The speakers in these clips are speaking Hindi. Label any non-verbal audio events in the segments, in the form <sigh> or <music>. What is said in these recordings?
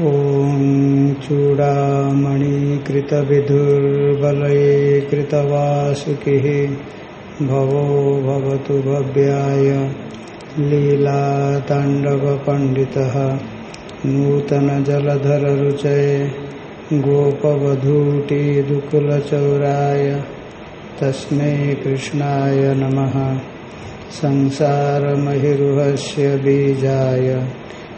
ॐ चूडामणिकृतविधुर्बलये कृतवासुकिः भवो भवतु भव्याय लीलाताण्डवपण्डितः नूतनजलधररुचये गोपवधूटिदुकुलचौराय तस्मै कृष्णाय नमः। संसारमहिरुहस्य बीजाय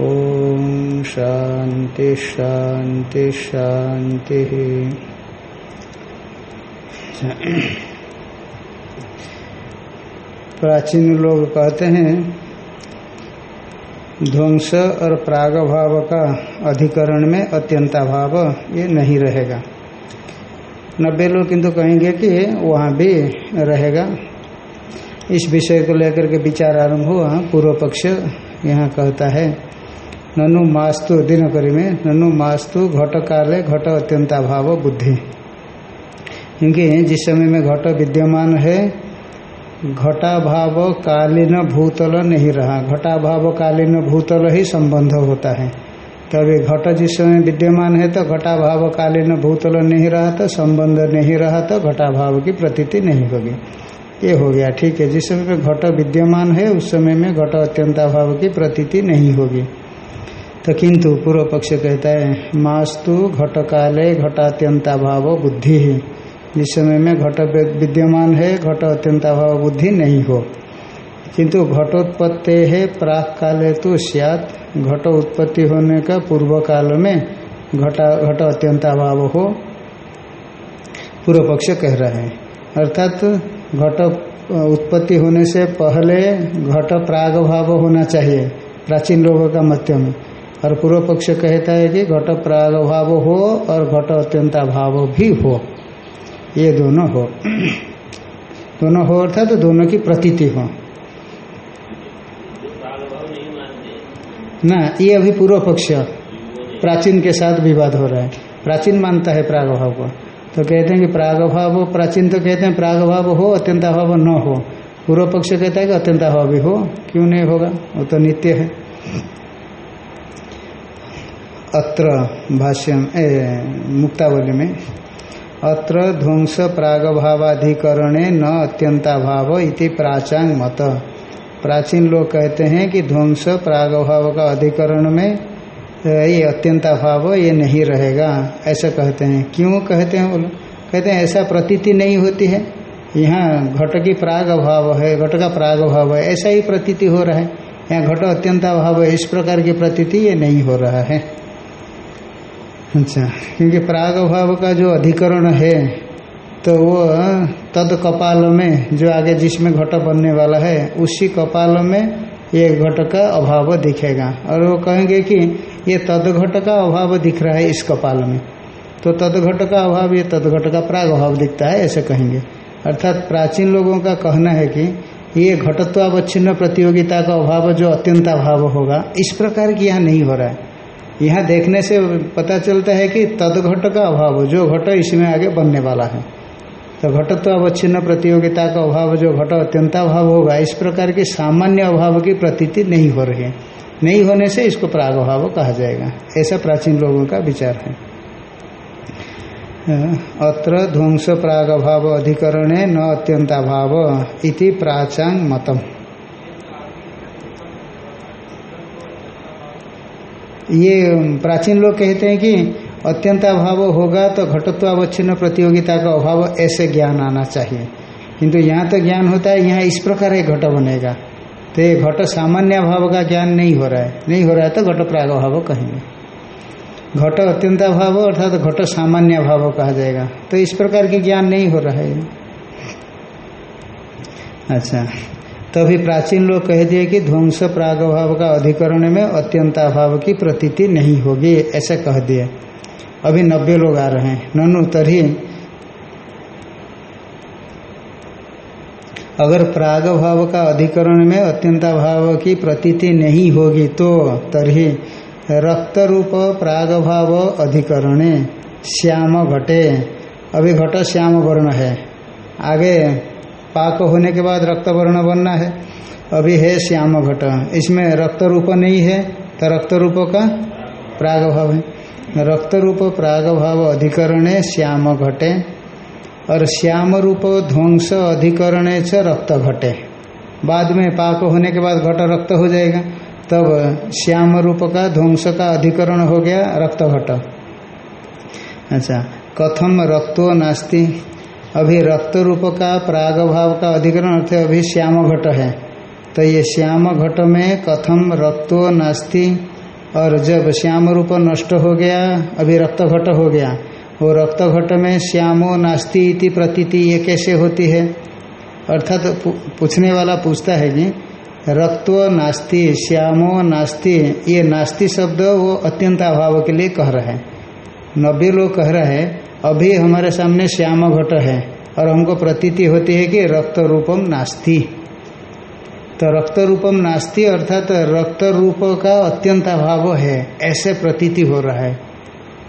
ॐ शांति शांति शान्तिः। प्राचीन लोग कहते हैं, ध्वंस और प्राग भाव का अधिकरण में अत्यंता भाव ये नहीं रहेगा। नब्बे लोग किंतु कहेंगे कि वहाँ भी रहेगा। इस विषय को लेकर के विचार आरंभ हुआ। पूर्व पक्ष यहाँ कहता है ननु मास्तु दिनकरी में, ननु मास्तु घट काले घट अत्यंता भाव बुद्धि। क्योंकि जिस समय में घट विद्यमान है, घटा भाव कालीन भूतल नहीं रहा। घटा भाव कालीन भूतल ही संबंध होता है। तभी घट जिस समय विद्यमान है तो घटा भाव कालीन भूतल नहीं रहा तो संबंध नहीं रहा तो घटा भाव की प्रतीति नहीं होगी। ये हो गया, ठीक है। जिस समय घट विद्यमान है, उस समय में घट अत्यंता भाव की प्रतीति नहीं होगी। तो किंतु पूर्व पक्ष कहता है, मास्तु घट काले घटात्यंता भाव बुद्धि। ही जिस समय में घट विद्यमान है घट अत्यंता भाव बुद्धि नहीं हो। किंतु घटोत्पत्ति है प्राक काले तो सियात। घट उत्पत्ति होने का पूर्व काल में घटा घट अत्यंता भाव हो। पूर्व पक्ष कह रहे हैं। अर्थात घट, उत्पत्ति होने से पहले घट प्राग भाव होना चाहिए, प्राचीन लोगों का मध्य में और पूर्व पक्ष कहता है कि घट प्राग भाव हो और घट अत्यंता भाव भी हो। ये दोनों हो। दोनों हो अर्थात तो दोनों की प्रतीति हो। ना, ये अभी पूर्व पक्ष प्राचीन के साथ विवाद हो रहा है। प्राचीन मानता है प्राग भाव को। तो कहते हैं कि प्राग भाव प्राचीन तो कहते हैं प्राग भाव हो अत्यंता भाव न हो। पूर्व पक्ष कहता है कि अत्यंता भाव भी हो। क्यों नहीं होगा? वो तो नित्य है। अत्र भाष्यम मुक्तावली में, अत्र ध्वंस प्रागभावाधिकरणे न अत्यंता भाव इति प्राचांग मत। प्राचीन लोग कहते हैं कि ध्वंस प्रागभाव का अधिकरण में ये अत्यंता भाव ये नहीं रहेगा। ऐसा कहते हैं। क्यों कहते हैं बोलो? कहते हैं ऐसा प्रतीति नहीं होती है। यहाँ घट की प्राग भाव है, घट का प्राग भाव है, ऐसा ही प्रतीति हो रहा है। यहाँ घट अत्यंता भाव है, इस प्रकार की प्रतीति ये नहीं हो रहा है। अच्छा। क्योंकि प्राग भाव का जो अधिकरण है तो वो तद कपाल में जो आगे जिसमें घट बनने वाला है, उसी कपाल में ये घट का अभाव दिखेगा। और वो कहेंगे कि ये तद घट का अभाव दिख रहा है इस कपाल में। तो तद घट का अभाव, ये तद घट का प्राग अभाव दिखता है, ऐसे कहेंगे। अर्थात प्राचीन लोगों का कहना है कि ये घटत्वावच्छिन्न प्रतियोगिता का अभाव जो अत्यंत अभाव होगा, इस प्रकार की यहाँ नहीं हो रहा है। यहाँ देखने से पता चलता है कि तद घट का अभाव, जो घट इसमें आगे बनने वाला है। तो घटत्व अवच्छिन्न प्रतियोगिता का अभाव, जो घट अत्यंता अभाव होगा, इस प्रकार की सामान्य अभाव की प्रतीति नहीं हो रही है। नहीं होने से इसको प्राग अभाव कहा जाएगा। ऐसा प्राचीन लोगों का विचार है। अत्र ध्वंस प्राग भाव अधिकरणे न अत्यंता भाव इति प्राचांग मतम ये प्राचीन लोग कहते हैं कि अत्यंता भाव होगा तो घटत्वावच्छिन्न प्रतियोगिता का अभाव ऐसे ज्ञान आना चाहिए। किंतु यहाँ तो ज्ञान होता है, यहाँ इस प्रकार एक घट बनेगा। तो ये घट सामान्य अभाव का ज्ञान नहीं हो रहा है। नहीं हो रहा है तो घट प्राग अभाव कहेंगे। घट अत्यंता भाव अर्थात तो घट सामान्य अभाव कहा जाएगा। तो इस प्रकार की ज्ञान नहीं हो रहा है। अच्छा। तभी प्राचीन लोग कह दिए कि ध्वंस प्रागभाव का अधिकरण में अत्यंताभाव की प्रतीति नहीं होगी, ऐसे कह दिए। अभी नब्बे लोग आ रहे हैं। ननु तरी अगर प्राग भाव का अधिकरण में अत्यंता भाव की प्रतीति नहीं होगी तो तरी रक्त रूप प्राग भाव अधिकरण श्याम घटे। अभी घट श्याम वर्ण है। आगे पाक होने के बाद रक्त वर्ण बनना है। अभी है श्याम घट। इसमें रक्त रूप नहीं है तो रक्त रूप का प्राग भाव है। रक्त रूप प्राग भाव अधिकरण श्याम घटे, और श्याम रूप ध्वंस अधिकरण च रक्त घटे। बाद में पाक होने के बाद घट रक्त हो जाएगा। तब श्याम रूप का ध्वंस का अधिकरण हो गया रक्त घट। अच्छा कथम रक्तो नास्ति। अभी रक्त रूप का प्राग भाव का अधिकरण अर्थ अभी श्याम घट है। तो ये श्याम घट में कथम रक्तो नास्ति, और जब श्याम रूप नष्ट हो गया, अभी रक्त घट हो गया। वो रक्त घट में श्यामो नास्ति इति प्रतीति, ये कैसे होती है? अर्थात तो पूछने वाला पूछता है कि रक्तो नास्ति, श्यामो नास्ति, ये नास्ति शब्द वो अत्यंत अभाव के लिए कह रहा है। नब्बे लोग कह रहे हैं अभी हमारे सामने श्याम घट है और हमको प्रतीति होती है कि रक्त रूपम नास्ति। तो रक्त रूपम नास्ति अर्थात रक्त रूप का अत्यंत अभाव है, ऐसे प्रतीति हो रहा है।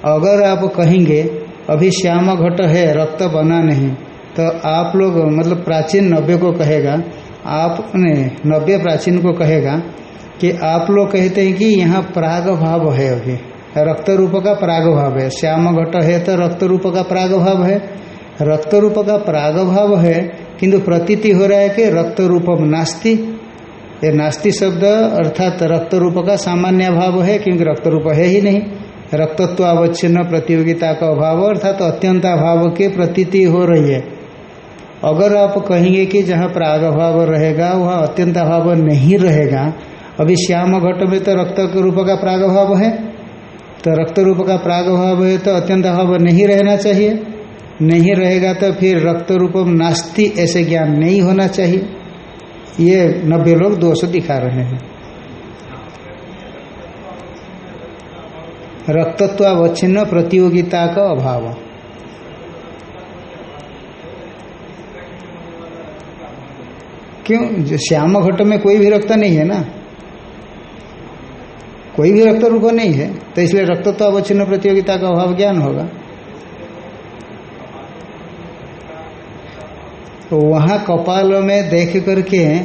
अगर आप कहेंगे, अभी श्याम घट है, रक्त बना नहीं तो आप लोग मतलब प्राचीन नब्बे को कहेगा, आपने नब्बे प्राचीन को कहेगा कि आप लोग कहते हैं कि यहाँ प्राग भाव है अभी। रक्त रूप का प्राग भाव है। श्याम घट है तो रक्त रूप का प्राग भाव है। रक्त रूप का प्राग भाव है, किंतु प्रतीति हो रहा है कि रक्त रूपम नास्ति। ये नास्ति शब्द अर्थात रक्त रूप का सामान्य भाव है, क्योंकि रक्त रूप है ही नहीं। रक्तत्व अवच्छिन्न प्रतियोगिता का अभाव अर्थात अत्यंत अभाव की प्रतीति हो रही है। अगर आप कहेंगे कि जहाँ प्राग अभाव रहेगा, वह अत्यंत अभाव नहीं रहेगा, अभी श्याम घट में तो रक्त रूप का प्राग अभाव है। तो रक्त रूप का प्राग अभाव है तो अत्यंत अभाव नहीं रहना चाहिए। नहीं रहेगा तो फिर रक्त रूपम नास्ति ऐसे ज्ञान नहीं होना चाहिए। ये नब्बे लोग दोष दिखा रहे हैं। रक्तत्वावच्छिन्न प्रतियोगिता का अभाव। क्यों? श्याम घट में कोई भी रक्त नहीं है ना? कोई भी रक्त रूप नहीं है तो इसलिए रक्तत्वावच्छिन्न प्रतियोगिता का अभाव ज्ञान होगा। तो वहाँ कपाल में देख करके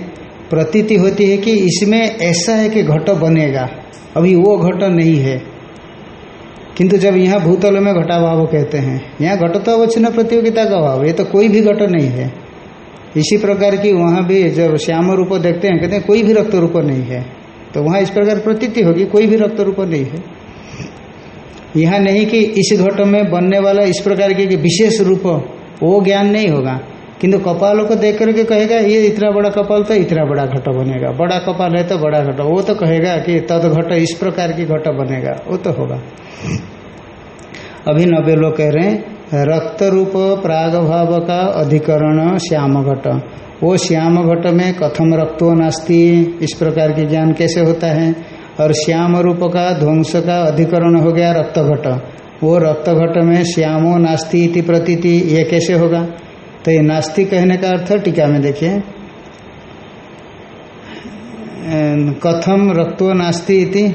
प्रतीति होती है कि इसमें ऐसा है कि घट बनेगा। अभी वो घट नहीं है। किंतु जब यहाँ भूतल में घटाभाव कहते हैं, यहाँ घट तो अवच्छिन्न प्रतियोगिता का अभाव, ये तो कोई भी घट नहीं है। इसी प्रकार की वहाँ भी जब श्याम रूप देखते हैं, कहते हैं कोई भी रक्त रूप नहीं है। तो वहाँ इस प्रकार प्रतीति होगी, कोई भी रक्त रूप नहीं है। यहाँ नहीं कि इस घट में बनने वाला इस प्रकार के विशेष रूप वो ज्ञान नहीं होगा। किंतु कपालों को देख करके कहेगा, ये इतना बड़ा कपाल तो इतना बड़ा घट बनेगा। बड़ा कपाल है तो बड़ा घट, वो तो कहेगा कि तद घट इस प्रकार की घट बनेगा, वो तो होगा। अभी नब्बे लोग कह रहे हैं रक्त रूप प्राग भाव का अधिकरण श्याम घट वो श्याम घट में कथम रक्तो नास्ती, इस प्रकार के ज्ञान कैसे होता है? और श्याम रूप का ध्वंस का अधिकरण हो गया रक्त घट वो रक्त घट में श्यामो नास्ती इति प्रतीति, ये कैसे होगा? तो ये नास्ति कहने का अर्थ टीका में देखिए। कथम रक्तो नास्ति इति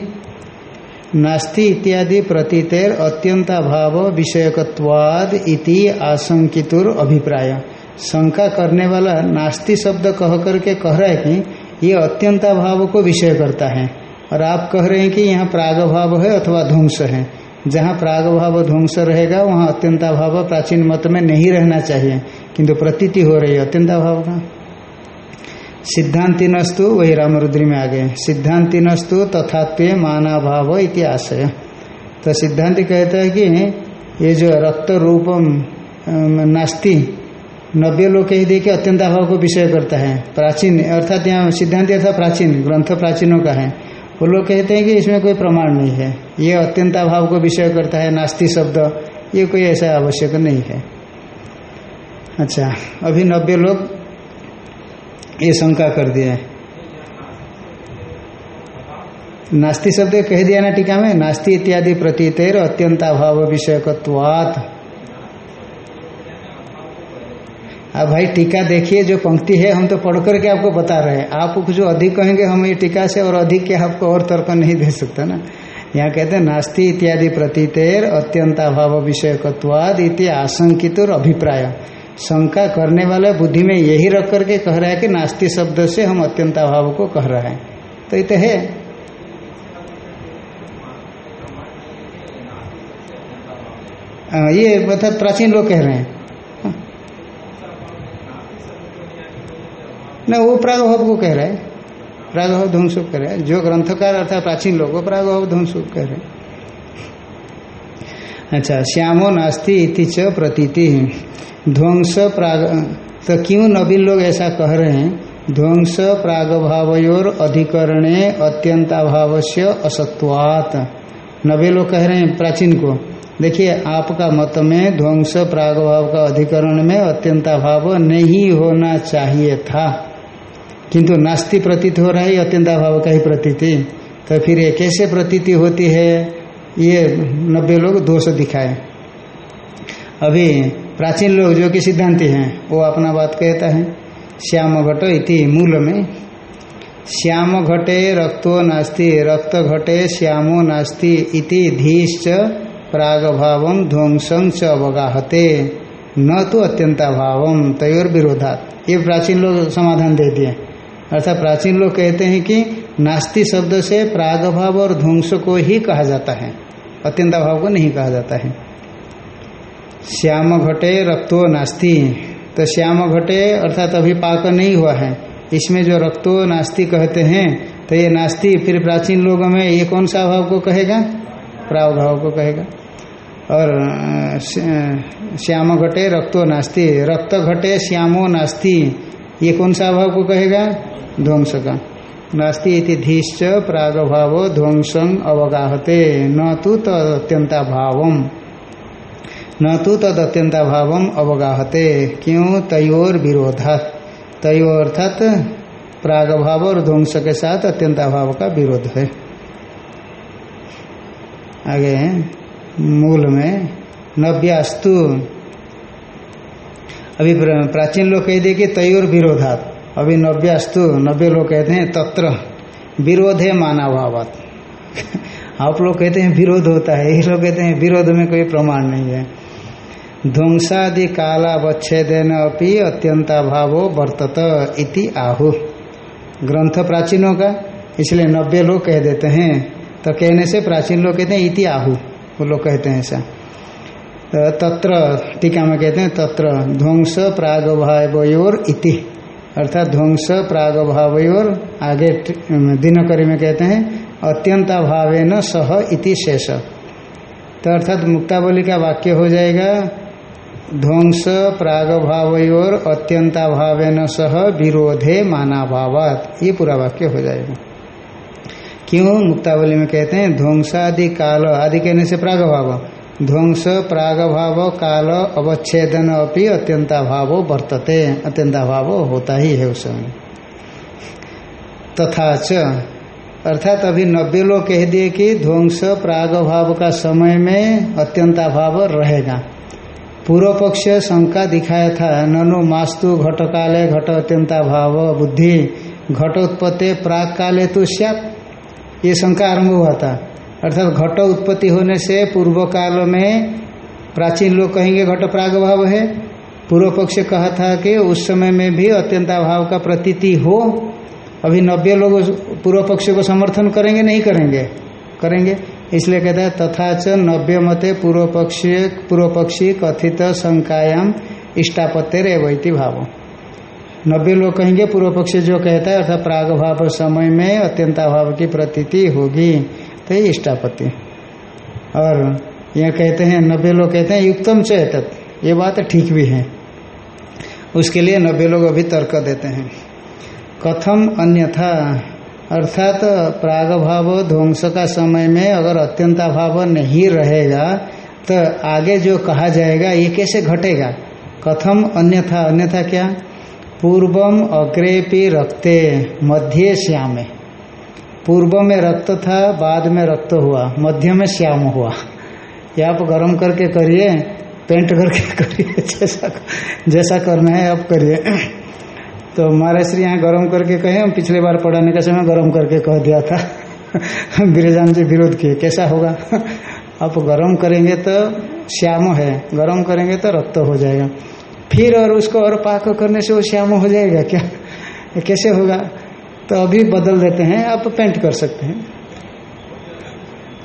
नास्ति इत्यादि प्रतीतेर अत्यंताभाव विषयकवाद इति आशंकितुर अभिप्राय। शंका करने वाला नास्ति शब्द कह करके कह रहा है कि ये अत्यंताभाव को विषय करता है। और आप कह रहे हैं कि यहाँ प्रागभाव है अथवा ध्वंस है। जहाँ प्राग भाव ध्वंस रहेगा, वहाँ अत्यंताभाव प्राचीन मत में नहीं रहना चाहिए। किंतु प्रतीति हो रही है। अत्यंताभाव का? सिद्धांति नस्तु, वही रामरुद्री में आ गए सिद्धांति नस्तु तथात्व मानाभाव इति आशय। तो सिद्धांति कहता है कि ये जो रक्त रूपम नास्ति नब्बे लोग कह दे कि अत्यंताभाव को विषय करता है। प्राचीन, अर्थात यहाँ सिद्धांत अर्थात प्राचीन, ग्रंथ प्राचीनों का है। वो लोग कहते हैं कि इसमें कोई प्रमाण नहीं है। ये अत्यंताभाव को विषय करता है, नास्ति शब्द, ये कोई ऐसा आवश्यक नहीं है। अच्छा अभी नब्बे लोग ये शंका कर दिया नास्ति शब्द कह दिया ना टीका में, नास्ति इत्यादि प्रतीतर अत्यंताभाव विषयकत्वात्। अब भाई टीका देखिए, जो पंक्ति है, हम तो पढ़ करके आपको बता रहे हैं। आप जो अधिक कहेंगे, हम ये टीका से और अधिक के आपको और तर्क नहीं दे सकता ना। यहाँ कहते हैं, नास्ति इत्यादि प्रतीतर अत्यंताभाव विषयकत्वाद इति आशंकित और अभिप्राय। शंका करने वाला बुद्धि में यही रख करके कह रहा है कि नास्ति शब्द से हम अत्यंत अभाव को कह रहा है। तो ये तो है, ये मतलब प्राचीन लोग कह रहे हैं। न, वो प्रागभाव को कह रहे हैं। प्रागभाव ध्वंसुक कह रहे हैं। जो ग्रंथकार अर्थात प्राचीन लोग, वो प्रागभाव ध्वंसुक कह रहे हैं। अच्छा श्यामो नास्ति इति च प्रतीति। ध्वंस प्राग तो क्यों नवीन लोग ऐसा कह रहे हैं? ध्वंस प्रागभावयोर अधिकरणे अत्यंताभाव से असत्वात। नवे लोग कह रहे हैं प्राचीन को। देखिए, आपका मत में ध्वंस प्रागभाव का अधिकरण में अत्यंताभाव नहीं होना चाहिए था। किंतु नास्ति प्रतीत हो रहा है, अत्यंताभाव का ही प्रतीति। तो फिर ये कैसे प्रतीति होती है? ये नब्बे लोग दोष दिखाए। अभी प्राचीन लोग जो कि सिद्धांति हैं, वो अपना बात कहता है, श्याम घट इति मूल में। श्याम घटे रक्तो नास्ति, रक्त घटे श्यामो नास्ति इति धीश्च प्रागभाव ध्वंसं च अवगाहते। न तो अत्यंताभाव तयोर विरोधात ये प्राचीन लोग समाधान दे दिए। अर्थात प्राचीन लोग कहते हैं कि नास्ति शब्द से प्रागभाव और ध्वंस को ही कहा जाता है। अत्यंताभाव को नहीं कहा जाता है। श्याम घटे रक्तो नास्ति। तो श्याम घटे अर्थात अभी पाक नहीं हुआ है। इसमें जो रक्तो नास्ति कहते हैं तो ये नास्ति फिर प्राचीन लोगों में ये कौन सा भाव को कहेगा? प्रावभाव को कहेगा। और श्याम घटे रक्तो नास्ति। रक्त घटे श्यामो नास्ति। ये कौन सा भाव को कहेगा? ध्वंस का। नास्ति इति धीश्च प्रागभाव ध्वंसं अवगाहते। न तो तदत्यंता भाव न तो तदत्यंता भाव अवगाहते। क्यों तयोर विरोधात तयो अर्थात प्रागभाव और ध्वंस के साथ अत्यंताभाव का विरोध है। आगे, मूल में, नव्यास्तु। अभी प्राचीन लोग कह दिए कि तयोर विरोधात अभी नव्यास्तु नब्बे लोग कहते हैं तत्र, विरोध है मानाभावत। <laughs> आप लोग कहते हैं विरोध होता है यही लोग कहते हैं विरोध में कोई प्रमाण नहीं है। ध्वंसादि कालावच्छेदन अपनी अत्यंताभावो वर्तत इति आहु। ग्रंथ प्राचीनों का, इसलिए नब्बे लोग कह देते हैं तो कहने से प्राचीन लोग कहते हैं इति आहु, वो लोग कहते हैं ऐसा। तत्र, टीका में कहते हैं तत्र, ध्वंस प्रागभावयोर इति। अर्थात ध्वंस प्रागभावयोर आगे दिनकरी में कहते हैं, अत्यंताभावेन सह इति शेष। तो अर्थात मुक्तावली का वाक्य हो जाएगा, ध्वंस प्रागभावयोर अत्यंताभावेन सह विरोधे मानाभावात। ये पूरा वाक्य हो जाएगा। क्यों? मुक्तावली में कहते हैं, ध्वंसादि काल आदि कहने से प्रागभाव। ध्वंस, प्रागभाव, काल, अवच्छेदन अपनी अत्यंताभाव वर्तते। अत्यंताभाव होता ही है उस समय। तथा च, अर्थात अभी नब्बे लोग कह दिए कि ध्वंस, प्रागभाव का समय में अत्यंताभाव रहेगा। पूर्व पक्ष शंका दिखाया था, ननु मास्तु घट काले घट अत्यंता भाव बुद्धि घटोत्पत्ति प्राग काले तो श्याप ये शंका आरंभ हुआ था। अर्थात घट उत्पत्ति होने से पूर्व काल में प्राचीन लोग कहेंगे घट प्राग भाव है। पूर्व पक्ष कहा था कि उस समय में भी अत्यंता भाव का प्रतीति हो, अभी नब्बे लोग पूर्व पक्ष को समर्थन करेंगे, नहीं करेंगे? करेंगे। इसलिए कहता है, तथा च नव्य मते पूर्व पक्षी पूर्व पक्षी कथित शंकायाम इष्टापत्य रेवती भाव। नब्बे लोग कहेंगे, पूर्व पक्षी जो कहता है, अर्थात प्राग भाव समय में अत्यंताभाव की प्रतीति होगी। तो ये इष्टापत्ति। और यह कहते हैं, नब्बे लोग कहते हैं, युक्तम चेतत ये बात ठीक भी है। उसके लिए नब्बे लोग अभी तर्क देते हैं। कथम अन्यथा, अर्थात प्रागभाव ध्वंस का समय में अगर अत्यंताभाव नहीं रहेगा तो आगे जो कहा जाएगा, ये कैसे घटेगा? कथम अन्यथा अन्यथा क्या? पूर्वम अग्रेपी रक्ते, मध्य श्यामे। पूर्व में रक्त था, बाद में रक्त हुआ, मध्य में श्याम हुआ। ये आप गर्म करके करिए, पेंट करके <laughs> करिए, जैसा जैसा करना है आप करिए। <clears throat> तो महाराज श्री यहाँ गर्म करके कहे पिछले बार पढ़ाने का समय गर्म करके कह दिया था। <laughs> गिरिजान जी विरोध किए, कैसा होगा? <laughs> आप गर्म करेंगे तो श्याम है, गर्म करेंगे तो रक्त हो जाएगा। फिर और उसको और पाक करने से वो श्याम हो जाएगा क्या? कैसे होगा? तो अभी बदल देते हैं आप पेंट कर सकते हैं।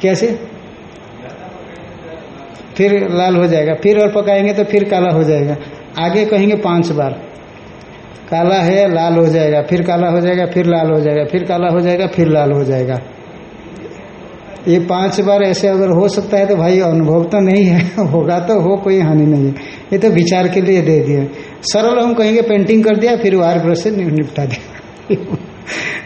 कैसे? फिर लाल हो जाएगा। फिर और पकाएँगे तो फिर काला हो जाएगा। आगे कहेंगे पाँच बार। काला है, लाल हो जाएगा। फिर काला हो जाएगा, फिर लाल हो जाएगा। फिर काला हो जाएगा, फिर लाल हो जाएगा। ये पाँच बार ऐसे अगर हो सकता है तो भाई अनुभव तो नहीं है। <laughs> होगा तो हो, कोई हानि नहीं है। ये तो विचार के लिए दे दिया। सरल हम कहेंगे पेंटिंग कर दिया, फिर वार ब्रश से निपटा दिया। <laughs>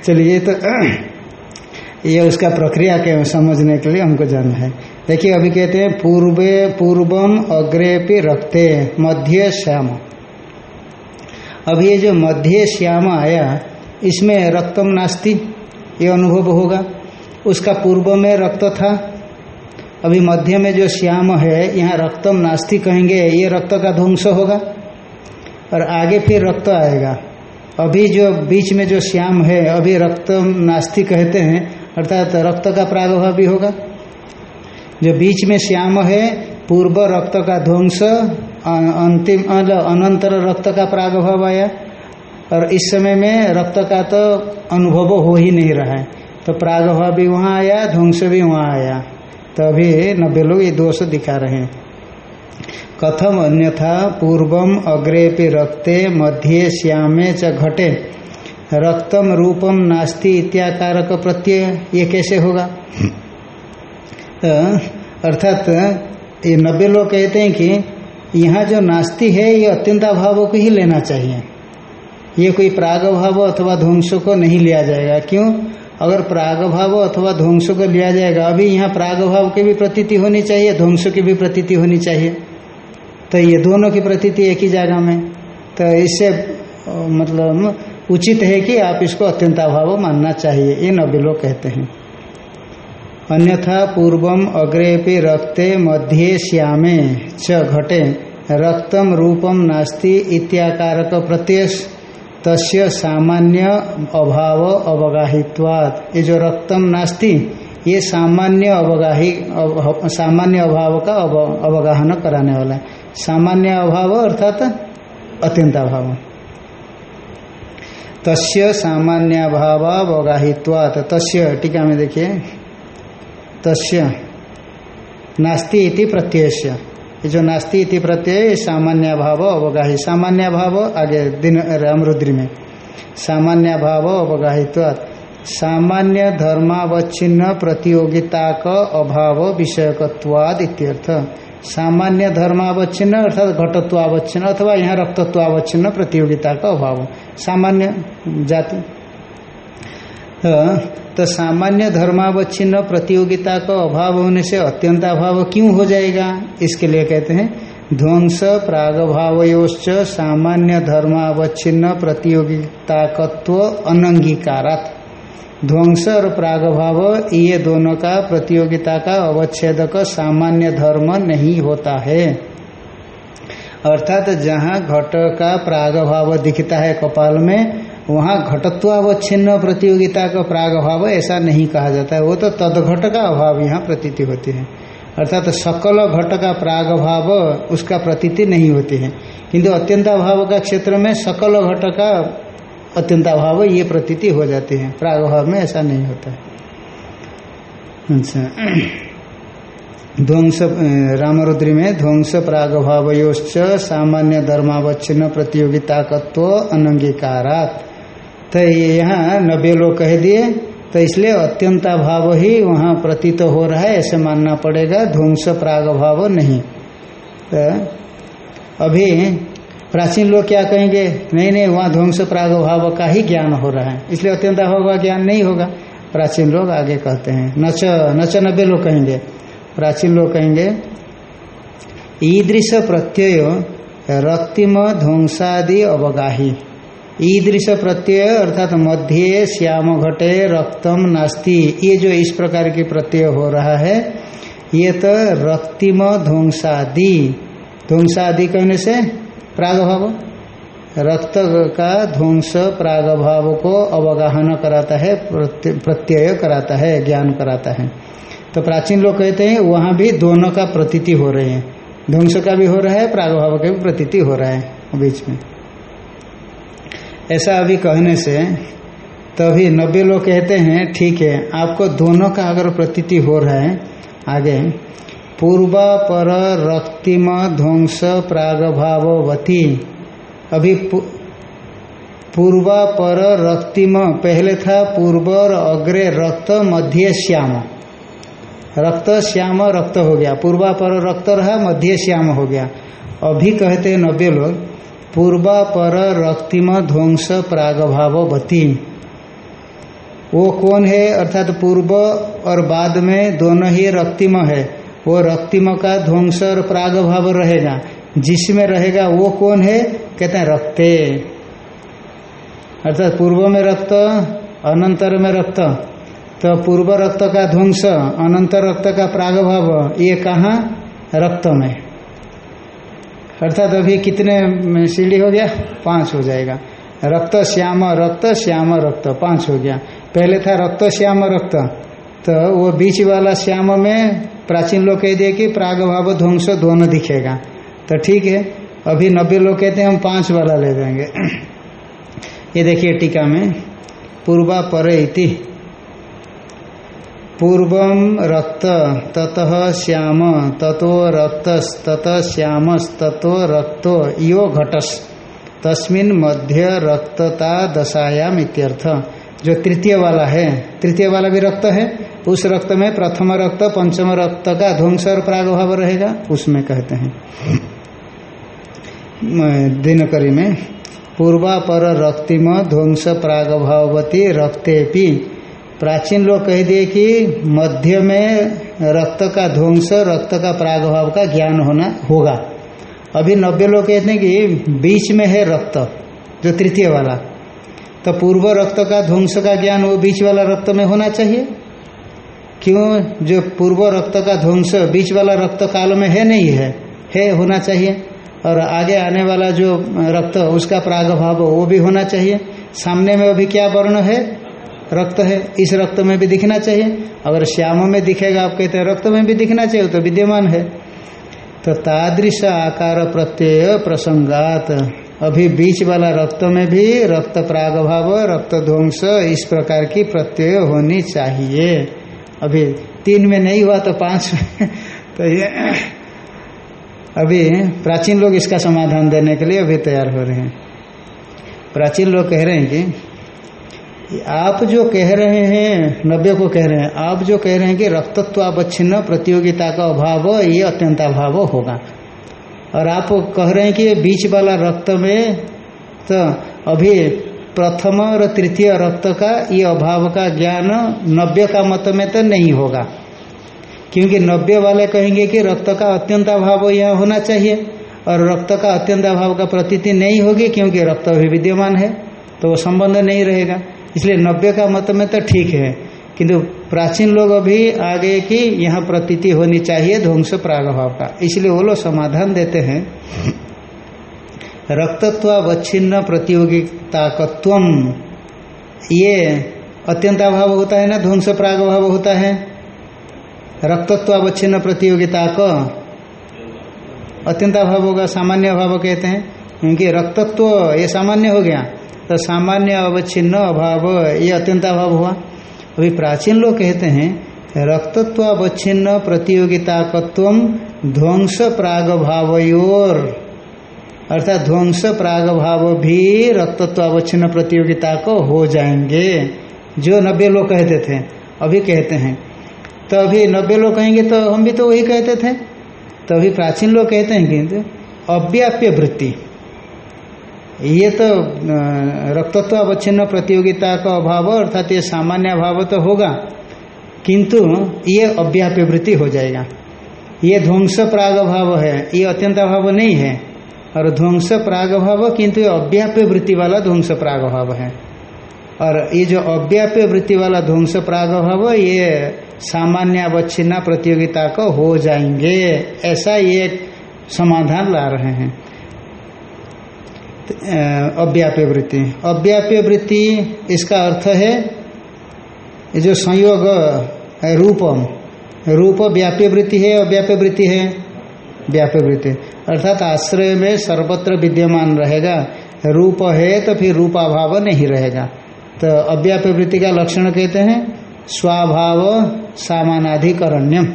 चलिए तो <clears throat> ये उसका प्रक्रिया के समझने के लिए हमको जानना है। देखिए, अभी कहते हैं, पूर्वे पूर्वम अग्रे पे रखते मध्य श्याम। अब ये जो मध्य श्याम आया, इसमें रक्तम नास्ति, ये अनुभव होगा। उसका पूर्व में रक्त था, अभी मध्य में जो श्याम है, यहाँ रक्तम नास्ति कहेंगे, ये रक्त का ध्वंस होगा, और आगे फिर रक्त आएगा। अभी जो बीच में जो श्याम है, अभी रक्त नास्ति कहते हैं, अर्थात रक्त का प्रागभाव भी होगा। जो बीच में श्याम है, पूर्व रक्त का ध्वंस अंतिम अनंतर रक्त का प्रागभाव आया। और इस समय में रक्त का तो अनुभव हो ही नहीं रहा है। तो प्रागभाव भी वहाँ आया, ध्वंस भी वहाँ आया। तो अभी नब्बे लोग ये दोष दिखा रहे हैं। कथम अन्यथा पूर्वम अग्रे रक्ते, मध्य श्यामे च घटे। रक्तम रूपम नास्ति इत्याकारक प्रत्यय, ये कैसे होगा? तो अर्थात ये नब्बे लोग कहते हैं कि यहाँ जो नास्ति है, ये अत्यंता भावों को ही लेना चाहिए। ये कोई प्राग भाव अथवा ध्वंस को नहीं लिया जाएगा। क्यों? अगर प्राग भाव अथवा ध्वंस को लिया जाएगा, अभी यहाँ प्राग भाव की भी प्रतीति होनी चाहिए, ध्वंस की भी प्रतीति होनी चाहिए। तो ये दोनों की प्रतीति एक ही जगह में। तो इससे मतलब उचित है कि आप इसको अत्यंताभाव मानना चाहिए, ये नब्बे लोग कहते हैं। अन्यथा पूर्वम अग्रे रक्ते मध्य श्यामे च घटे, रक्तम रूपम नास्ति इत्याकारक प्रत्यय तस्य सामान्य अभाव अवगाहित्वाद ये जो रक्तम नास्ति, ये सामान्य अवगाही सामान्य अभाव का अवगाहन कराने वाला है। सामान्य अभाव अर्थात अत्यंताभाव तस्य सामान्य भाव अवगाहित्वात। तस्य टीका में देखिए। तस्य, नास्ति इति प्रत्यय ये जो नास्ति इति प्रत्यय सामान्य भाव अवगाही। सामान्य भाव आगे दिन रामरुद्री में। सामान्य भाव अवगाहित्वात। सामान्य धर्मावच्छिन्न प्रतियोगिता का अभाव विषयकत्वाद इत्यर्थ। सामान्य धर्मावच्छिन्न अर्थात घटत्वावच्छिन्न अथवा यहाँ रक्तत्वावच्छिन्न प्रतियोगिता का अभाव। सामान्य जाति। तो सामान्य धर्मावच्छिन्न प्रतियोगिता का अभाव होने से अत्यंत अभाव क्यों हो जाएगा? इसके लिए कहते हैं, ध्वंस प्रागभावयोश्च सामान्य धर्मावच्छिन्न प्रतियोगिताकत्व अनंगीकारात। ध्वंस और प्रागभाव, ये दोनों का प्रतियोगिता का अवच्छेदक सामान्य धर्म नहीं होता है। अर्थात तो जहाँ घट का प्रागभाव दिखता है कपाल में, वहाँ घटत्वावच्छिन्न प्रतियोगिता का प्राग अभाव ऐसा नहीं कहा जाता है। वो तो तदघट का अभाव यहाँ प्रतीति होती है। अर्थात तो सकल घट का प्राग भाव उसका प्रतीति नहीं होती है। किंतु अत्यंत अभाव का क्षेत्र में सकल घट का अत्यंताभाव ये प्रतीति हो जाती है। प्राग भाव में ऐसा नहीं होता। है अच्छा। ध्वंस रामरुद्री में ध्वंस प्राग भावयोश्च सामान्य धर्मावच्छिन्न प्रतियोगिता तत्व अनंगीकारात। तो यहाँ नब्बे लोग कह दिए तो इसलिए अत्यंता भाव ही वहाँ प्रतीत हो रहा है, ऐसे मानना पड़ेगा, ध्वंस प्राग भाव नहीं। तो अभी प्राचीन लोग क्या कहेंगे? नहीं नहीं, वहाँ ध्वंस प्राग भाव का ही ज्ञान हो रहा है। इसलिए अत्यंत भाव का ज्ञान नहीं होगा। प्राचीन लोग आगे कहते हैं। नच नच नब्बे लोग कहेंगे। प्राचीन लोग कहेंगे, ईदृश प्रत्यय, रक्तिम ध्वंसादि अवगाही। ईदृश प्रत्यय अर्थात मध्य, श्याम घटे, रक्तम नास्ति। ये जो इस प्रकार की प्रत्यय हो रहा है, ये तो रक्तिम ध्वंसादि। ध्वंसादि कहने से प्रागभाव? रक्त का ध्वंस प्रागभाव को अवगाहन कराता है प्रत्यय कराता है, ज्ञान कराता है। तो प्राचीन लोग कहते हैं, वहाँ भी दोनों का प्रतीति हो रहे हैं। ध्वंस का भी हो रहा है, प्रागभाव का भी प्रतीति हो रहा है बीच में। ऐसा अभी कहने से तभी नब्बे लोग कहते हैं, ठीक है, आपको दोनों का अगर प्रतीति हो रहा है, आगे पूर्वा पर रक्तिम ध्वंस प्रागभावती अभी पूर्वा पर रक्तिम, पहले था पूर्व और अग्रे रक्त, मध्य श्याम। रक्त श्याम, रक्त हो गया। पूर्वापर रक्त रहा, मध्य श्याम हो गया। अभी कहते नब्बे लोग पूर्वापर रक्तिम ध्वंस प्रागभावती वो कौन है? अर्थात पूर्व और बाद में दोनों ही रक्तिम है। वो रक्तिम का ध्वंस और प्राग भाव रहेगा। जिसमें रहेगा वो कौन है? कहते हैं रक्ते। अर्थात पूर्व में रक्त, अनंतर में रक्त। तो पूर्व रक्त का ध्वंस, अनंतर रक्त का प्रागभाव ये कहाँ? रक्त में। अर्थात अभी कितने सीढ़ी हो गया? पाँच हो जाएगा। रक्त श्याम रक्त श्याम, रक्त। पाँच हो गया। पहले था रक्त श्याम, रक्त। तो वो बीच वाला श्याम में प्राचीन लोग कह दिए कि प्राग, भाव, ध्वंस दोनों दिखेगा। तो ठीक है, अभी नब्बे लोग कहते हैं, हम पाँच वाला ले देंगे <clears throat> ये देखिए टीका में, पूर्वा पर इति। पूर्व रक्त, ततः श्याम, ततो रक्त तत श्याम ततो रक्तो यो घटस। तस्मिन मध्य रक्तता दशायाम इत्यर्थ। जो तृतीय वाला है, तृतीय वाला भी रक्त है, उस रक्त में प्रथम रक्त, पंचम रक्त का ध्वंस और प्रागभाव रहेगा, उसमें कहते हैं। दिनकरी में पूर्वा पर रक्तिम ध्वंस प्रागभावती रक्तेपी। प्राचीन लोग कह दिए कि मध्य में रक्त का ध्वंस, रक्त का प्रागभाव का ज्ञान होना होगा। अभी नब्बे लोग कहते हैं कि बीच में है रक्त, जो तृतीय वाला। तो पूर्व रक्त का ध्वंस का ज्ञान वो बीच वाला रक्त में होना चाहिए। क्यों? जो पूर्व रक्त का ध्वंस बीच वाला रक्त काल में है नहीं है है होना चाहिए। और आगे आने वाला जो रक्त, उसका प्रागभाव, वो भी होना चाहिए। सामने में अभी क्या वर्ण है? रक्त है। इस रक्त में भी दिखना चाहिए। अगर श्याम में दिखेगा, आप कहते हैं रक्त में भी दिखना चाहिए तो विद्यमान है। तो तादृश आकार प्रत्यय प्रसंगात। अभी बीच वाला रक्त में भी रक्त प्रागभाव, रक्त ध्वंस इस प्रकार की प्रत्यय होनी चाहिए। अभी तीन में नहीं हुआ तो पाँच में। <laughs> तो ये <clears throat> अभी प्राचीन लोग इसका समाधान देने के लिए अभी तैयार हो रहे हैं। प्राचीन लोग कह रहे हैं कि आप जो कह रहे हैं, नब्बे को कह रहे हैं, आप जो कह रहे हैं कि रक्तत्वावच्छिन्न प्रतियोगिता का अभाव, ये अत्यंत अभाव होगा। और आप कह रहे हैं कि बीच वाला रक्त में तो अभी प्रथम और तृतीय रक्त का, ये अभाव का ज्ञान नब्बे का मत में तो नहीं होगा। क्योंकि नब्बे वाले कहेंगे कि रक्त का अत्यंत अभाव यह होना चाहिए, और रक्त का अत्यंत अभाव का प्रतीति नहीं होगी क्योंकि रक्त अभी विद्यमान है तो वो संबंध नहीं रहेगा। इसलिए नब्बे का मत में तो ठीक है। किंतु प्राचीन लोग अभी आगे की यहाँ प्रतीति होनी चाहिए ध्वंस प्रागभाव का इसलिए वो लोग समाधान देते हैं। रक्तत्वावच्छिन्न प्रतियोगिताकत्व ये अत्यंताभाव होता है ना, ध्वंस प्रागभाव होता है? रक्तत्वावच्छिन्न प्रतियोगिता का अत्यंताभाव होगा, सामान्य अभाव कहते हैं। क्योंकि रक्तत्व ये सामान्य हो गया। तो सामान्य अवच्छिन्न अभाव, ये अत्यंत अभाव हुआ। अभी प्राचीन लोग कहते हैं, रक्तत्वावच्छिन्न प्रतियोगिता प्रतियोगिताकत्व ध्वंस प्राग भावयोर अर्थात ध्वंस प्राग भाव भी रक्तत्वावच्छिन्न प्रतियोगिता को हो जाएँगे। जो नब्बे लोग कहते थे, अभी कहते हैं। तो अभी नब्बे लोग कहेंगे तो हम भी तो वही कहते थे। तो अभी प्राचीन लोग कहते हैं कि अव्याप्य वृत्ति। ये तो रक्तत्व अवच्छिन्न प्रतियोगिता का अभाव, अर्थात ये सामान्य अभाव तो होगा, किंतु ये अव्याप्य वृत्ति हो जाएगा। ये ध्वंस प्राग भाव है, ये अत्यंत अभाव नहीं है, और ध्वंस प्राग भाव किंतु अव्याप्य वृत्ति वाला ध्वंस प्राग भाव है। और ये जो अव्याप्य वृत्ति वाला ध्वंस प्राग भाव ये सामान्य अवच्छिन्ना प्रतियोगिता को हो जाएँगे, ऐसा ये समाधान ला रहे हैं। अव्याप्य वृत्ति। अव्याप्य वृत्ति, इसका अर्थ है जो संयोग रूपम। रूप व्याप्य वृत्ति है, अव्याप्य वृत्ति है? व्याप्य वृत्ति। अर्थात आश्रय में सर्वत्र विद्यमान रहेगा। रूप है तो फिर रूपाभाव नहीं रहेगा। तो अव्याप्य वृत्ति का लक्षण कहते हैं, स्वाभाव सामानाधिकरण्यम।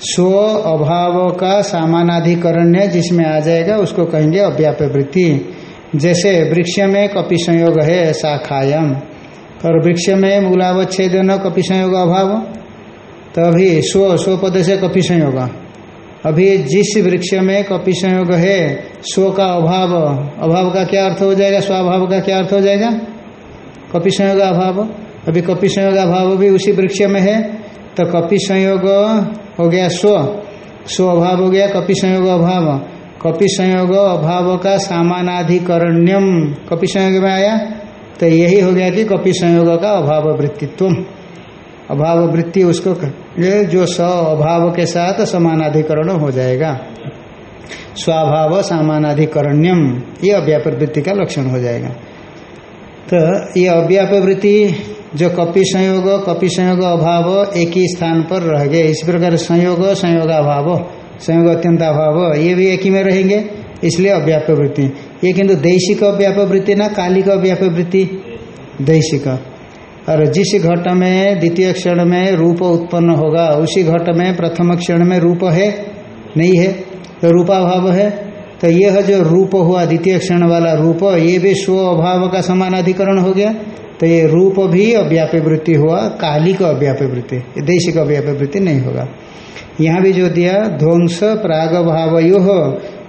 स्व अभाव का सामानाधिकरण्य जिसमें आ जाएगा, उसको कहेंगे अव्याप्य वृत्ति। जैसे वृक्ष में कपि संयोग है शाखायाम और वृक्ष में मूलावच्छेद न कपि संयोग अभाव तो अभी स्व स्व पद से कपि संयोग अभी जिस वृक्ष में कपि संयोग है, स्व का अभाव अभाव का क्या अर्थ हो जाएगा? स्वाभाव का क्या अर्थ हो जाएगा? कपि संयोग अभाव। अभी कपि संयोग अभाव भी उसी वृक्ष में है तो कपि संयोग हो गया स्व। स्व अभाव हो गया कपि संयोग अभाव। कपि संयोग अभाव का सामानाधिकरण्यम। कपि संयोग में आया? तो यही हो गया कि कपि संयोग का अभाव वृत्तित्व अभाव वृत्ति उसको ये जो स अभाव के साथ समानाधिकरण हो जाएगा। स्वाभाव सामानाधिकरण्यम, ये अव्याप वृत्ति का लक्षण हो जाएगा। तो ये अव्याप वृत्ति जो कपि संयोग कपि संयोग अभाव एक ही स्थान पर रह गए। इस प्रकार संयोग संयोग अभाव संयोग अत्यंत अभाव। ये भी एक ही में रहेंगे, इसलिए अव्याप वृत्ति। ये किंतु दैशिक अव्याप वृत्ति ना, कालिक अव्याप वृत्ति? दैशिक। और जिस घट में द्वितीय क्षण में रूप उत्पन्न होगा, उसी घट में प्रथम क्षण में रूप है? नहीं है। तो रूपाभाव है। तो यह जो रूप हुआ, द्वितीय क्षण वाला रूप, ये भी स्व अभाव का समान अधिकरण हो गया। तो ये रूप भी अव्याप्य वृत्ति हुआ, कालिक अव्याप्य वृत्ति। दैशिक अव्याप्य वृत्ति नहीं होगा। यहाँ भी जो दिया, ध्वंस प्राग भाव यो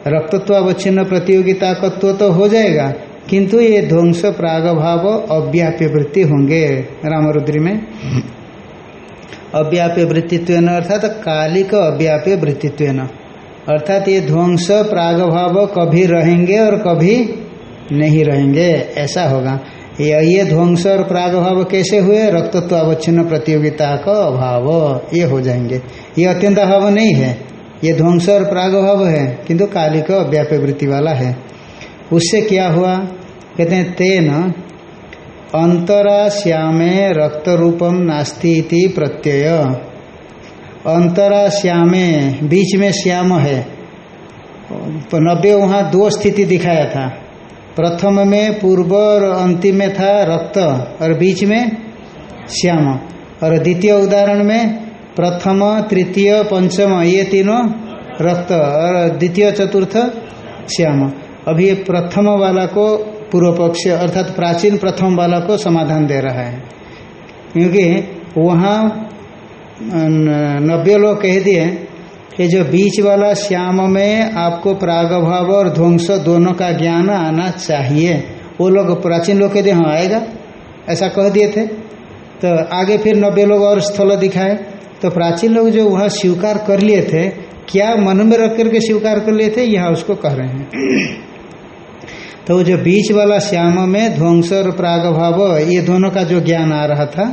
रक्तत्वावच्छिन्न प्रतियोगिता तत्व तो हो जाएगा, किंतु ये ध्वंस प्राग भाव अव्याप्य वृत्ति होंगे, रामरुद्री में। अव्याप्य वृत्तित्व अर्थात कालिक अव्याप्य वृत्तित्व अर्थात ये ध्वंस प्राग भाव कभी रहेंगे और कभी नहीं रहेंगे, ऐसा होगा। ये ध्वंस और प्राग भाव कैसे हुए? रक्तत्व अवच्छिन्न प्रतियोगिता का अभाव। ये हो जाएँगे। ये अत्यंत अभाव नहीं है। ये ध्वंस और प्राग भाव है, किंतु कालिक अव्याप्य वृत्ति वाला है। उससे क्या हुआ? कहते हैं, तेन अंतरा श्यामे रक्त रूपम नास्ती इति प्रत्यय। अंतरा श्यामे, बीच में श्याम है। नब्बे वहाँ दो स्थिति दिखाया था। प्रथम में पूर्व और अंतिम में था रक्त, और बीच में श्याम। और द्वितीय उदाहरण में प्रथम, तृतीय, पंचम, ये तीनों रक्त, और द्वितीय, चतुर्थ, श्याम। अभी ये प्रथम वाला को पूर्व पक्ष, अर्थात प्राचीन प्रथम वाला को समाधान दे रहा है। क्योंकि वहाँ नब्बे लोग कह दिए कि जो बीच वाला श्याम में आपको प्रागभाव और ध्वंस दोनों का ज्ञान आना चाहिए। वो लोग प्राचीन लोग कहते हाँ आएगा। ऐसा कह दिए थे। तो आगे फिर नब्बे लोग और स्थल दिखाए। तो प्राचीन लोग जो वहाँ स्वीकार कर लिए थे, क्या मन में रख करके स्वीकार कर लिए थे, यहाँ उसको कह रहे हैं। <clears throat> तो जो बीच वाला श्याम में ध्वंस और प्रागभाव, ये दोनों का जो ज्ञान आ रहा था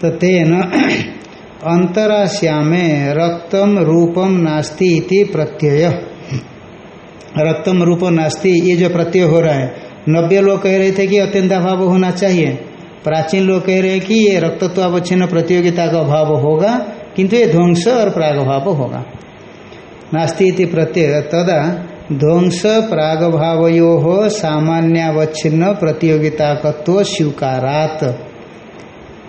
तो तेन <clears throat> अंतरा श्यामे रक्तम रूपम नास्ति इति प्रत्यय। रक्तम रूप नास्ति, ये जो प्रत्यय हो रहा है। नब्बे लोग कह रहे थे कि अत्यंत अभाव होना चाहिए। प्राचीन लोग कह रहे हैं कि ये रक्तत्वावच्छिन्न प्रतियोगिता का अभाव होगा, किंतु ये ध्वंस और प्रागभाव होगा। नास्ति इति प्रत्यय, तदा ध्वंस प्रागभावयो हो सामान्यावच्छिन्न प्रतियोगिताकत्व स्वीकारात।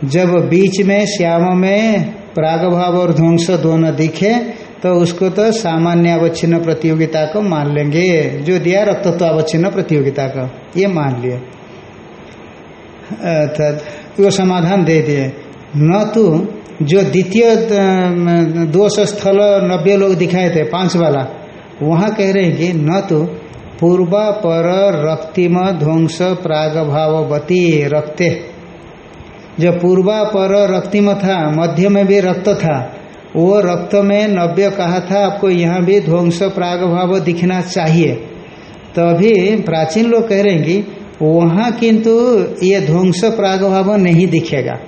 जब बीच में, श्याम में प्रागभाव और ध्वंस दोनों दिखे तो उसको तो सामान्य अवच्छिन्न प्रतियोगिता को मान लेंगे। जो दिया रक्तत्व अवच्छिन्न प्रतियोगिता का, ये मान लिए। अर्थात, वो समाधान दे दिए। न तो जो द्वितीय दोष स्थल नब्बे लोग दिखाए थे, पाँच वाला, वहाँ कह रहे हैं कि न तो पूर्वा पर रक्तिम ध्वंस प्राग भाववती रक्ते। जो पूर्वा पर रक्तिम था, मध्य में भी रक्त था। वो रक्त में नव्य कहा था, आपको यहाँ भी ध्वंस प्राग भाव दिखना चाहिए। तो अभी प्राचीन लोग कह रहे हैं कि वहाँ किंतु ये ध्वंस प्रागभाव नहीं दिखेगा।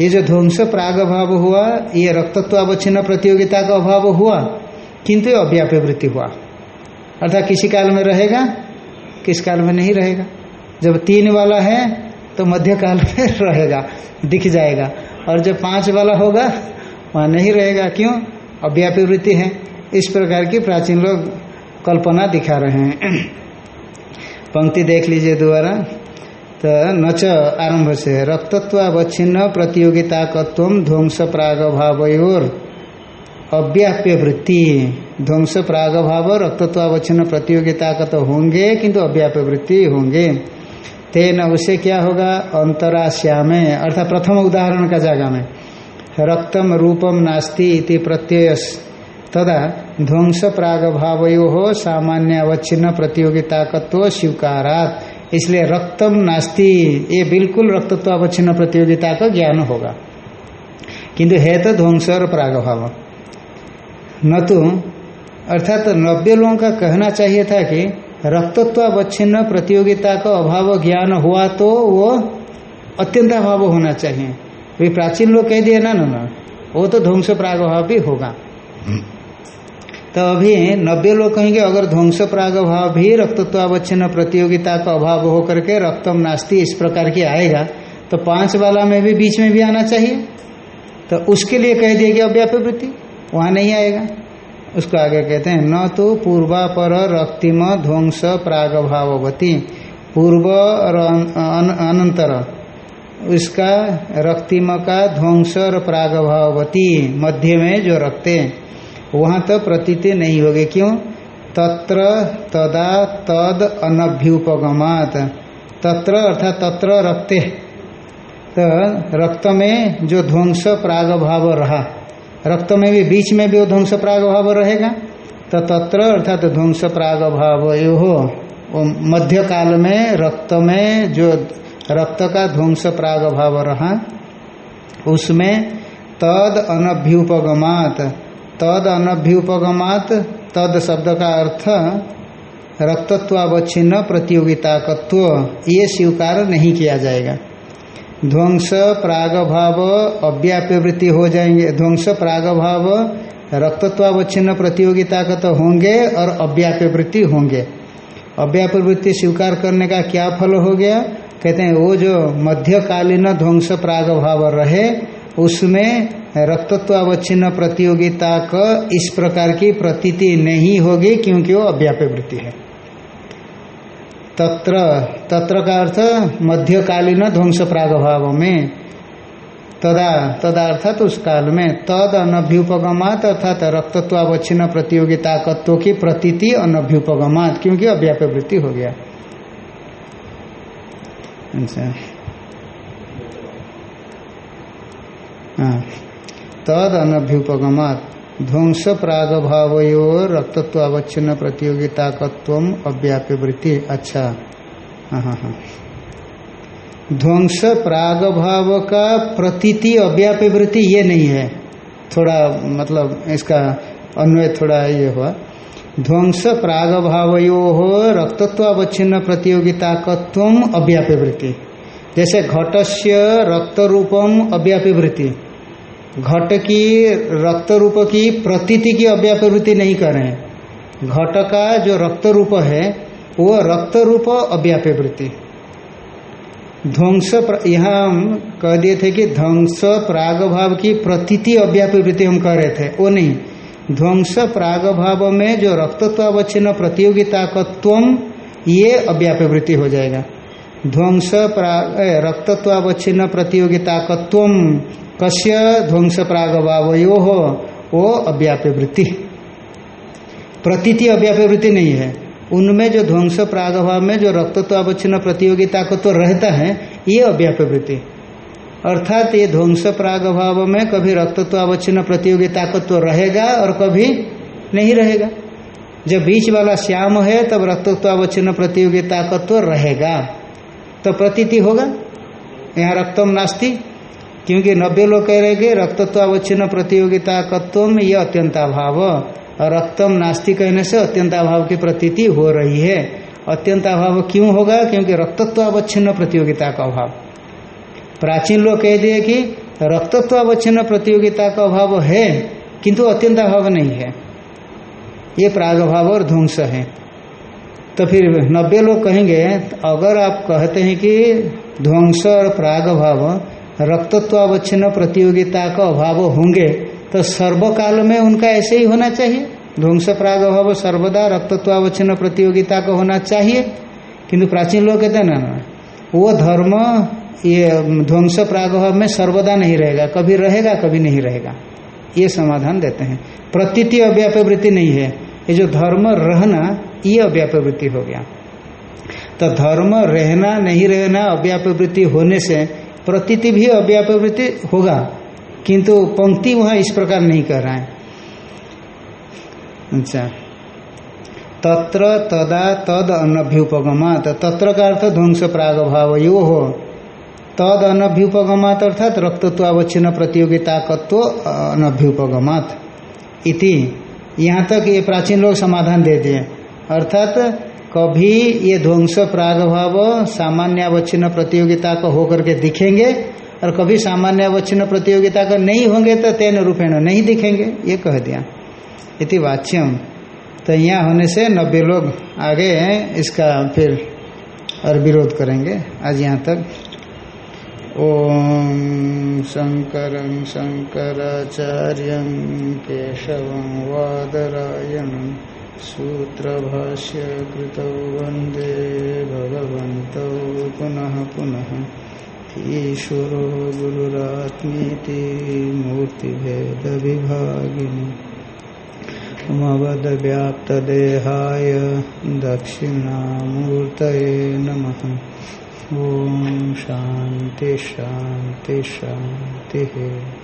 ये जो ध्वंस प्रागभाव हुआ, ये रक्तत्वावच्छिन्न प्रतियोगिता का अभाव हुआ, किंतु ये अव्याप्य वृत्ति हुआ। अर्थात किसी काल में रहेगा, किस काल में नहीं रहेगा? जब तीन वाला है तो मध्य काल में <laughs> रहेगा, दिख जाएगा। और जब पाँच वाला होगा, वहाँ नहीं रहेगा। क्यों? अव्यापी वृत्ति है। इस प्रकार की प्राचीन लोग कल्पना दिखा रहे हैं। <clears throat> पंक्ति देख लीजिए दोबारा। तो नच आरंभ से, रक्तत्वावच्छिन्न प्रतियोगिताकत्व ध्वंस प्राग भावयोर अव्याप्य वृत्ति। ध्वंस प्राग भाव रक्तत्वावच्छिन्न प्रतियोगिता का तो होंगे, किंतु अव्याप्य वृत्ति होंगे। तेन उससे क्या होगा? अंतराश्यामे, अर्थात प्रथम उदाहरण का जगह में। रक्तम रूपम नास्ति इति प्रत्यय तदा ध्वंस प्राग भावयो हो सामान्य अवच्छिन्न प्रतियोगिताकत्व स्वीकारात। इसलिए रक्तम नास्ति, ये बिल्कुल रक्तत्व अवच्छिन्न प्रतियोगिता का ज्ञान होगा। किंतु है तो ध्वंस और प्राग भाव न तो अर्थात नब्बे लोगों का कहना चाहिए था कि रक्तत्वावच्छिन्न प्रतियोगिता का अभाव ज्ञान हुआ तो वो अत्यंत अभाव होना चाहिए। वे प्राचीन लोग कह दिए ना ना वो तो ध्वंस प्रागभाव भी होगा। तो अभी नब्बे लोग कहेंगे अगर ध्वंस प्रागभाव भी रक्तत्वावच्छिन्न प्रतियोगिता का अभाव होकर के रक्तम नास्ती इस प्रकार की आएगा तो पाँच वाला में भी बीच में भी आना चाहिए। तो उसके लिए कह दिया गया अव्याप्य वृत्ति वहाँ नहीं आएगा। उसको आगे कहते हैं, न तो पूर्वापर रक्तिम ध्वंस प्राग भाववती पूर्व और अनंतर। उसका रक्तिम का ध्वंस और प्राग भाववती मध्य में जो रखते वहाँ तो प्रतीति नहीं होगी। क्यों? तत्र तदा तद अनभ्युपगमात। तत्र अर्थात तत्र रक्ते तो रक्त में जो ध्वंस प्राग भाव रहा रक्त में भी बीच में भी वो ध्वंस प्राग भाव रहेगा। तो तत्र अर्थात ध्वंस प्राग भाव यो हो मध्य काल में रक्त में जो रक्त का ध्वंस प्राग भाव रहा उसमें तद अनभ्युपगमात। तद अनभ्युपगमात, तद शब्द का अर्थ रक्तत्वावच्छिन्न प्रतियोगिता तत्व ये स्वीकार नहीं किया जाएगा। ध्वंस प्राग भाव अव्याप्य वृत्ति हो जाएँगे। ध्वंस प्राग भाव रक्तत्वावच्छिन्न प्रतियोगिता का तो होंगे और अव्याप्य वृत्ति होंगे। अव्याप्य वृत्ति स्वीकार करने का क्या फल हो गया? कहते हैं, वो जो मध्यकालीन ध्वंस प्राग भाव रहे, उसमें रक्तत्वावच्छिन्न प्रतियोगिता का इस प्रकार की प्रतीति नहीं होगी क्योंकि वो अव्याप्य वृत्ति है। तत्र तत्र का अर्थ मध्यकालीन ध्वंस प्रागभाव में तदा तदा अर्थात उस काल में तद अनभ्युपगमात अर्थात रक्तत्वावच्छिन्न प्रतियोगिता तत्व की प्रतीति अनभ्युपगमात, क्योंकि अव्याप्य वृत्ति हो गया। अच्छा। हाँ। तद अनभ्युपगमात ध्वंस प्राग भावयो रक्तत्वावच्छिन्न प्रतियोगिता अव्याप्य वृत्ति अच्छा। हाँ हाँ। ध्वंस प्राग भाव का प्रतीति अव्याप्य वृत्ति ये नहीं है। थोड़ा मतलब इसका अन्वय थोड़ा ये हुआ। ध्वंस प्राग भावयो हो रक्तत्वावच्छिन्न प्रतियोगिता अव्याप्य वृत्ति जैसे घटस्य रक्त रूपम अव्याप्य वृत्ति घट की, रक्त रूप की, प्रतीति की अव्यापवृत्ति नहीं कर रहे हैं। घट का जो रक्त रूप है, वो रक्त रूप अव्यापवृत्ति। ध्वंस यहाँ हम कह दिए थे कि ध्वंस प्राग भाव की प्रतीति अव्यापवृत्ति हम कह रहे थे, वो नहीं। ध्वंस प्राग भाव में जो रक्तत्वावच्छिन्न प्रतियोगिता तत्व ये अव्यापवृत्ति हो जाएगा। ध्वंस प्राग रक्तत्वावच्छिन्न प्रतियोगिता तत्व कस्य ध्वंस प्रागभावयो हो वो अव्याप्य वृत्ति प्रतीति अव्याप्य वृत्ति नहीं है। उनमें जो ध्वंस प्रागभाव में जो रक्तत्वावच्छिन्न प्रतियोगिता को तो रहता है, ये अव्याप्य वृत्ति अर्थात ये ध्वंस प्रागभाव में कभी रक्तत्वावच्छिन्न प्रतियोगिता को तो रहेगा और कभी नहीं रहेगा। जब बीच वाला श्याम है, तब रक्तत्वावच्छिन्न प्रतियोगिता का तो रहेगा। तो प्रतीति होगा? यहाँ रक्तम नास्ती। क्योंकि नब्बे लोग कह रहे कि रक्तत्वावच्छिन्न प्रतियोगिता तत्व ये अत्यंताभाव। और रक्तम नास्ति कहने से अत्यंताभाव की प्रतीति हो रही है। अत्यंताभाव क्यों होगा? क्योंकि रक्तत्व अवच्छिन्न प्रतियोगिता का अभाव। प्राचीन लोग कह दिए कि रक्तत्व अवच्छिन्न प्रतियोगिता का अभाव है, किंतु अत्यंताभाव नहीं है। ये प्रागभाव और ध्वंस है। तो फिर नब्बे लोग कहेंगे, अगर आप कहते हैं कि ध्वंस और प्रागभाव रक्तत्वावच्छिन्न प्रतियोगिता का अभाव होंगे तो सर्वकाल में उनका ऐसे ही होना चाहिए। ध्वंस प्रागभाव सर्वदा रक्तत्वावच्छिन्न प्रतियोगिता का होना चाहिए। किंतु प्राचीन लोग कहते हैं ना, वो धर्म, ये ध्वंस प्रागभाव में सर्वदा नहीं रहेगा, कभी रहेगा, कभी नहीं रहेगा। ये समाधान देते हैं। प्रतीति अव्यापवृत्ति नहीं है। ये जो धर्म, रहना, ये अव्यापवृत्ति हो गया। तो धर्म, रहना, नहीं रहना, अव्यापवृत्ति होने से प्रतीति भी अव्यापवृत्ति होगा, किंतु पंक्ति वहाँ इस प्रकार नहीं कर रहा है। अच्छा। तत्र तदा तद अनभ्युपगमात तत्र का अर्थ ध्वंस प्राग भाव यो हो। तद अनभ्युपगमात अर्थात रक्तत्वावच्छिन्न प्रतियोगिता कत्व अनभ्युपगमात। इति। यहाँ तक ये प्राचीन लोग समाधान दे दिए। अर्थात कभी ये ध्वंस प्रागभाव सामान्यावच्छिन्न प्रतियोगिता का होकर के दिखेंगे और कभी सामान्यावच्छिन्न प्रतियोगिता का नहीं होंगे तो तेन रूपेण नहीं दिखेंगे। ये कह दिया। इति वाच्यम। तो यहाँ होने से नब्बे लोग आगे हैं, इसका फिर और विरोध करेंगे। आज यहाँ तक। ॐ शङ्करं शङ्कराचार्यं केशवं सूत्रभाष्य कृतौ वंदे भगवन्तौ पुनः पुनः ईश्वरो गुरुरात्मीति मूर्तिभेदविभागिनि। मवद्व्याप्तदेहाय दक्षिणामूर्तये नमः। ॐ शान्ति शान्ति, शान्तिः।